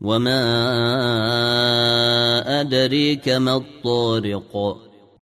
وما أدريك ما الطارق